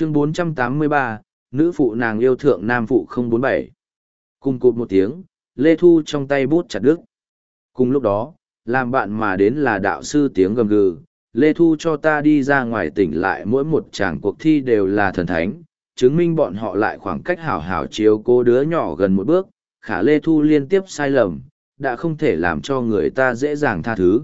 chương 483, nữ phụ nàng yêu thượng nam phụ 047. Cùng cụt một tiếng, Lê Thu trong tay bút chặt đứt. Cùng lúc đó, làm bạn mà đến là đạo sư tiếng gầm gừ, Lê Thu cho ta đi ra ngoài tỉnh lại mỗi một tràng cuộc thi đều là thần thánh, chứng minh bọn họ lại khoảng cách hảo hảo chiếu cô đứa nhỏ gần một bước, khả Lê Thu liên tiếp sai lầm, đã không thể làm cho người ta dễ dàng tha thứ.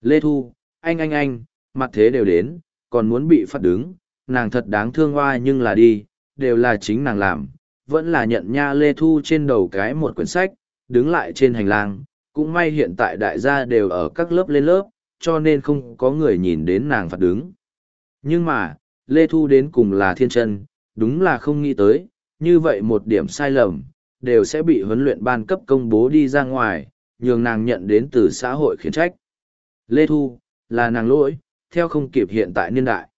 Lê Thu, anh anh anh, mặt thế đều đến, còn muốn bị phát đứng, nàng thật đáng thương hoa nhưng là đi, đều là chính nàng làm, vẫn là nhận nha Lê Thu trên đầu cái một quyển sách, đứng lại trên hành lang, cũng may hiện tại đại gia đều ở các lớp lên lớp, cho nên không có người nhìn đến nàng phạt đứng. Nhưng mà, Lê Thu đến cùng là thiên chân, đúng là không nghĩ tới, như vậy một điểm sai lầm, đều sẽ bị huấn luyện ban cấp công bố đi ra ngoài, nhường nàng nhận đến từ xã hội khiển trách. Lê Thu, là nàng lỗi, theo không kịp hiện tại niên đại.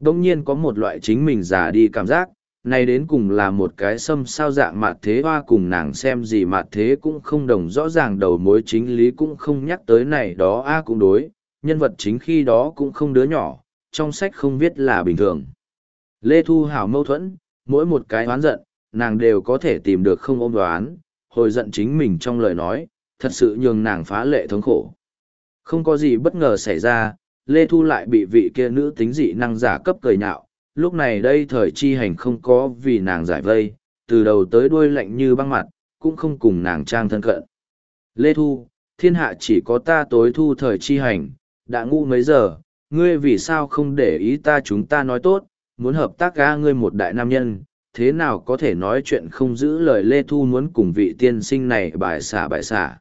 Đông nhiên có một loại chính mình già đi cảm giác, này đến cùng là một cái xâm sao dạng mạt thế hoa cùng nàng xem gì mạt thế cũng không đồng rõ ràng đầu mối chính lý cũng không nhắc tới này đó a à cũng đối, nhân vật chính khi đó cũng không đứa nhỏ, trong sách không viết là bình thường. Lê Thu Hảo mâu thuẫn, mỗi một cái oán giận, nàng đều có thể tìm được không ôm đoán, hồi giận chính mình trong lời nói, thật sự nhường nàng phá lệ thống khổ. Không có gì bất ngờ xảy ra, Lê Thu lại bị vị kia nữ tính dị năng giả cấp cười nhạo, lúc này đây thời chi hành không có vì nàng giải vây, từ đầu tới đuôi lạnh như băng mặt, cũng không cùng nàng trang thân cận. Lê Thu, thiên hạ chỉ có ta tối thu thời chi hành, đã ngu mấy giờ, ngươi vì sao không để ý ta chúng ta nói tốt, muốn hợp tác ga ngươi một đại nam nhân, thế nào có thể nói chuyện không giữ lời Lê Thu muốn cùng vị tiên sinh này bài xả bài xả.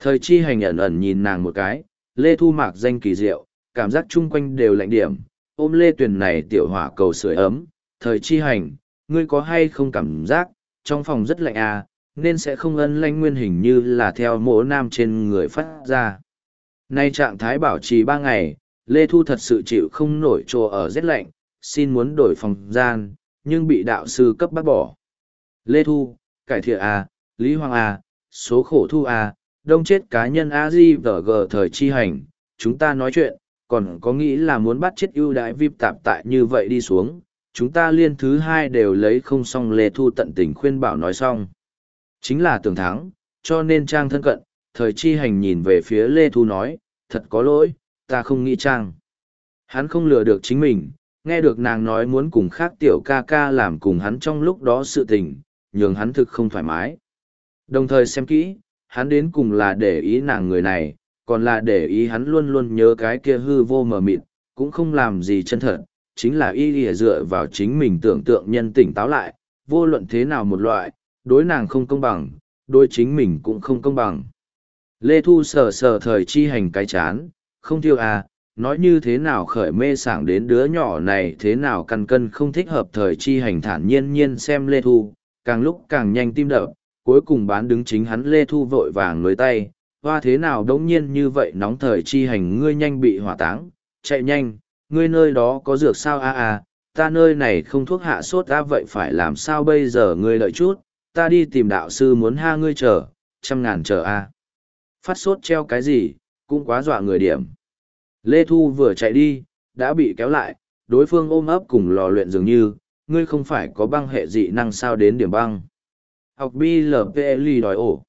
Thời chi hành ẩn ẩn nhìn nàng một cái, Lê Thu mạc danh kỳ diệu, cảm giác chung quanh đều lạnh điểm, ôm Lê Tuyền này tiểu hỏa cầu sưởi ấm, thời chi hành, ngươi có hay không cảm giác, trong phòng rất lạnh à, nên sẽ không ân lanh nguyên hình như là theo mỗ nam trên người phát ra. Nay trạng thái bảo trì ba ngày, Lê Thu thật sự chịu không nổi trồ ở rét lạnh, xin muốn đổi phòng gian, nhưng bị đạo sư cấp bác bỏ. Lê Thu, cải thiện à Lý Hoàng à số khổ thu à đông chết cá nhân A Di vở gờ thời chi hành, chúng ta nói chuyện, còn có nghĩ là muốn bắt chết ưu đãi vip tạp tại như vậy đi xuống, chúng ta liên thứ hai đều lấy không xong Lê Thu tận tình khuyên bảo nói xong. Chính là tưởng thắng, cho nên trang thân cận, thời chi hành nhìn về phía Lê Thu nói, thật có lỗi, ta không nghĩ trang. Hắn không lừa được chính mình, nghe được nàng nói muốn cùng khác tiểu ca ca làm cùng hắn trong lúc đó sự tình, nhường hắn thực không thoải mái. Đồng thời xem kỹ, hắn đến cùng là để ý nàng người này, còn là để ý hắn luôn luôn nhớ cái kia hư vô mờ mịt, cũng không làm gì chân thật, chính là y lìa dựa vào chính mình tưởng tượng nhân tỉnh táo lại, vô luận thế nào một loại, đối nàng không công bằng, đối chính mình cũng không công bằng. Lê Thu sờ sờ thời chi hành cái chán, không thiêu à, nói như thế nào khởi mê sảng đến đứa nhỏ này thế nào căn cân không thích hợp thời chi hành thản nhiên nhiên xem Lê Thu, càng lúc càng nhanh tim đập, cuối cùng bán đứng chính hắn Lê Thu vội vàng lưới tay, hoa thế nào đống nhiên như vậy nóng thời chi hành ngươi nhanh bị hỏa táng, chạy nhanh, ngươi nơi đó có dược sao a a, ta nơi này không thuốc hạ sốt ta vậy phải làm sao bây giờ ngươi đợi chút, ta đi tìm đạo sư muốn ha ngươi chờ, trăm ngàn chờ a. Phát sốt treo cái gì, cũng quá dọa người điểm. Lê Thu vừa chạy đi, đã bị kéo lại, đối phương ôm ấp cùng lò luyện dường như, ngươi không phải có băng hệ dị năng sao đến điểm băng. Học BLPLI đòi ổ.